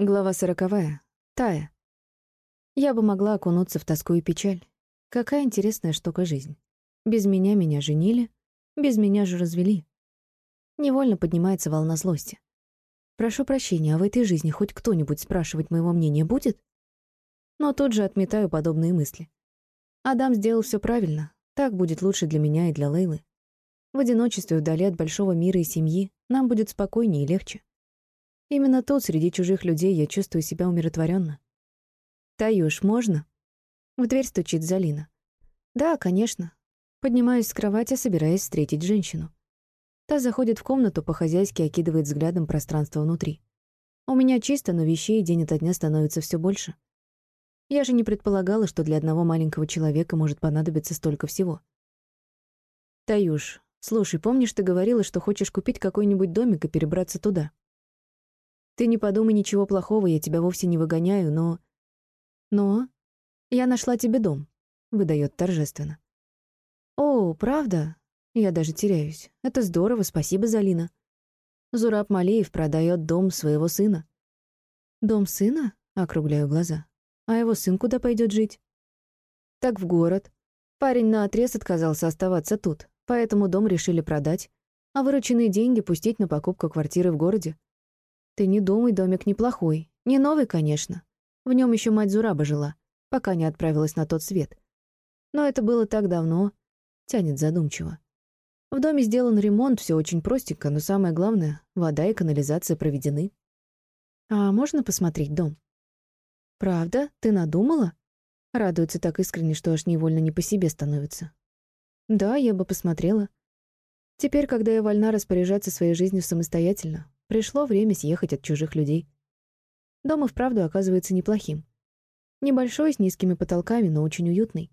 Глава сороковая. Тая. Я бы могла окунуться в тоску и печаль. Какая интересная штука жизнь. Без меня меня женили, без меня же развели. Невольно поднимается волна злости. Прошу прощения, а в этой жизни хоть кто-нибудь спрашивать моего мнения будет? Но тут же отметаю подобные мысли. Адам сделал все правильно. Так будет лучше для меня и для Лейлы. В одиночестве вдали от большого мира и семьи нам будет спокойнее и легче. Именно тут, среди чужих людей, я чувствую себя умиротворенно. «Таюш, можно?» В дверь стучит Залина. «Да, конечно». Поднимаюсь с кровати, собираясь встретить женщину. Та заходит в комнату, по-хозяйски окидывает взглядом пространство внутри. У меня чисто, но вещей день ото дня становится все больше. Я же не предполагала, что для одного маленького человека может понадобиться столько всего. «Таюш, слушай, помнишь, ты говорила, что хочешь купить какой-нибудь домик и перебраться туда?» Ты не подумай ничего плохого, я тебя вовсе не выгоняю, но... Но... Я нашла тебе дом, — выдает торжественно. О, правда? Я даже теряюсь. Это здорово, спасибо, Залина. Зураб Малеев продает дом своего сына. Дом сына? Округляю глаза. А его сын куда пойдет жить? Так в город. Парень наотрез отказался оставаться тут, поэтому дом решили продать, а вырученные деньги пустить на покупку квартиры в городе. Ты не думай, домик неплохой. Не новый, конечно. В нем еще мать Зураба жила, пока не отправилась на тот свет. Но это было так давно. Тянет задумчиво. В доме сделан ремонт, все очень простенько, но самое главное — вода и канализация проведены. А можно посмотреть дом? Правда? Ты надумала? Радуется так искренне, что аж невольно не по себе становится. Да, я бы посмотрела. Теперь, когда я вольна распоряжаться своей жизнью самостоятельно, Пришло время съехать от чужих людей. Дом и вправду оказывается неплохим. Небольшой, с низкими потолками, но очень уютный.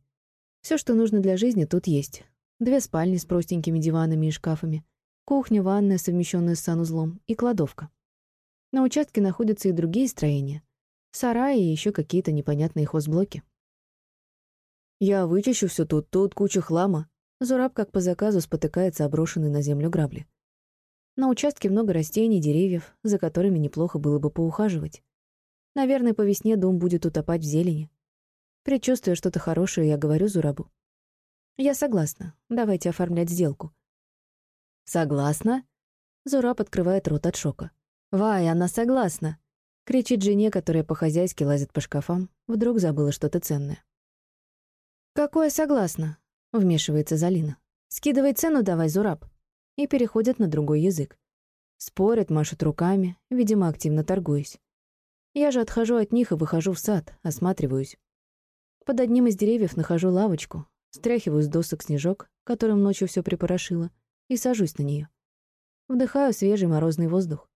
Все, что нужно для жизни, тут есть. Две спальни с простенькими диванами и шкафами, кухня, ванная, совмещенная с санузлом, и кладовка. На участке находятся и другие строения. Сараи и еще какие-то непонятные хозблоки. «Я вычищу все тут, тут куча хлама». Зураб, как по заказу, спотыкается оброшенный на землю грабли. На участке много растений, деревьев, за которыми неплохо было бы поухаживать. Наверное, по весне дом будет утопать в зелени. Предчувствуя что-то хорошее, я говорю Зурабу. «Я согласна. Давайте оформлять сделку». «Согласна?» Зураб открывает рот от шока. «Вай, она согласна!» Кричит жене, которая по-хозяйски лазит по шкафам, вдруг забыла что-то ценное. «Какое согласна?» — вмешивается Залина. «Скидывай цену давай, Зураб» и переходят на другой язык. Спорят, машут руками, видимо, активно торгуясь. Я же отхожу от них и выхожу в сад, осматриваюсь. Под одним из деревьев нахожу лавочку, стряхиваю с досок снежок, которым ночью все припорошило, и сажусь на нее. Вдыхаю свежий морозный воздух.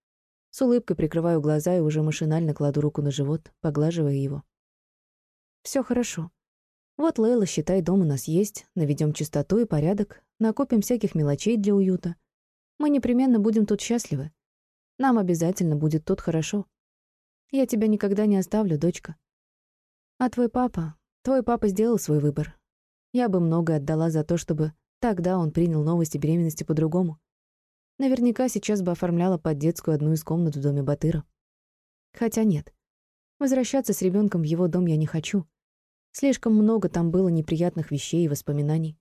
С улыбкой прикрываю глаза и уже машинально кладу руку на живот, поглаживая его. Все хорошо. Вот Лейла, считай, дом у нас есть, наведем чистоту и порядок, накопим всяких мелочей для уюта. Мы непременно будем тут счастливы. Нам обязательно будет тут хорошо. Я тебя никогда не оставлю, дочка. А твой папа, твой папа сделал свой выбор. Я бы многое отдала за то, чтобы тогда он принял новости беременности по-другому. Наверняка сейчас бы оформляла под детскую одну из комнат в доме Батыра. Хотя нет. Возвращаться с ребенком в его дом я не хочу. Слишком много там было неприятных вещей и воспоминаний.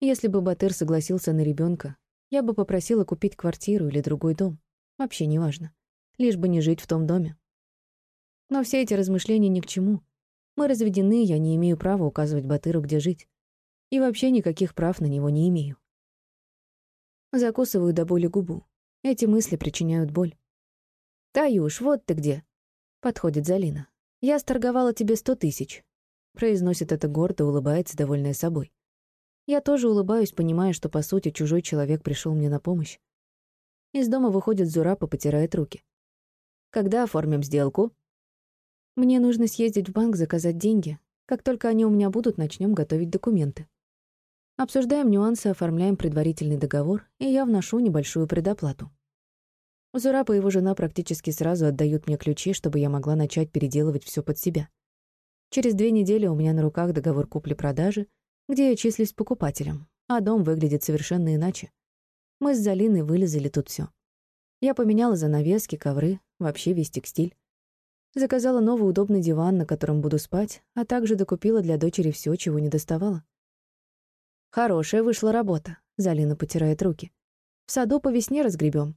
Если бы Батыр согласился на ребенка, я бы попросила купить квартиру или другой дом. Вообще не важно. Лишь бы не жить в том доме. Но все эти размышления ни к чему. Мы разведены, я не имею права указывать Батыру, где жить. И вообще никаких прав на него не имею. Закусываю до боли губу. Эти мысли причиняют боль. «Таюш, вот ты где!» — подходит Залина. «Я сторговала тебе сто тысяч. Произносит это гордо, улыбается, довольная собой. Я тоже улыбаюсь, понимая, что, по сути, чужой человек пришел мне на помощь. Из дома выходит Зураб и потирает руки. «Когда оформим сделку?» «Мне нужно съездить в банк, заказать деньги. Как только они у меня будут, начнем готовить документы. Обсуждаем нюансы, оформляем предварительный договор, и я вношу небольшую предоплату. Зураб и его жена практически сразу отдают мне ключи, чтобы я могла начать переделывать все под себя. Через две недели у меня на руках договор купли-продажи, где я числюсь покупателем, а дом выглядит совершенно иначе. Мы с Залиной вылезали тут все. Я поменяла занавески, ковры, вообще весь текстиль. Заказала новый удобный диван, на котором буду спать, а также докупила для дочери все, чего не доставала. Хорошая вышла работа, Залина потирает руки. В саду по весне разгребем.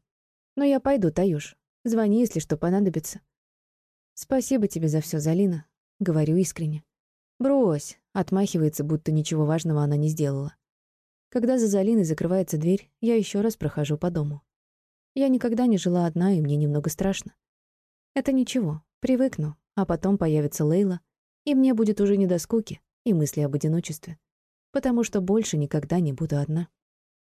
Но я пойду, Таюш. Звони, если что понадобится. Спасибо тебе за все, Залина, говорю искренне. Брось, отмахивается, будто ничего важного она не сделала. Когда за Залиной закрывается дверь, я еще раз прохожу по дому. Я никогда не жила одна, и мне немного страшно. Это ничего, привыкну, а потом появится Лейла, и мне будет уже не до скуки и мысли об одиночестве, потому что больше никогда не буду одна.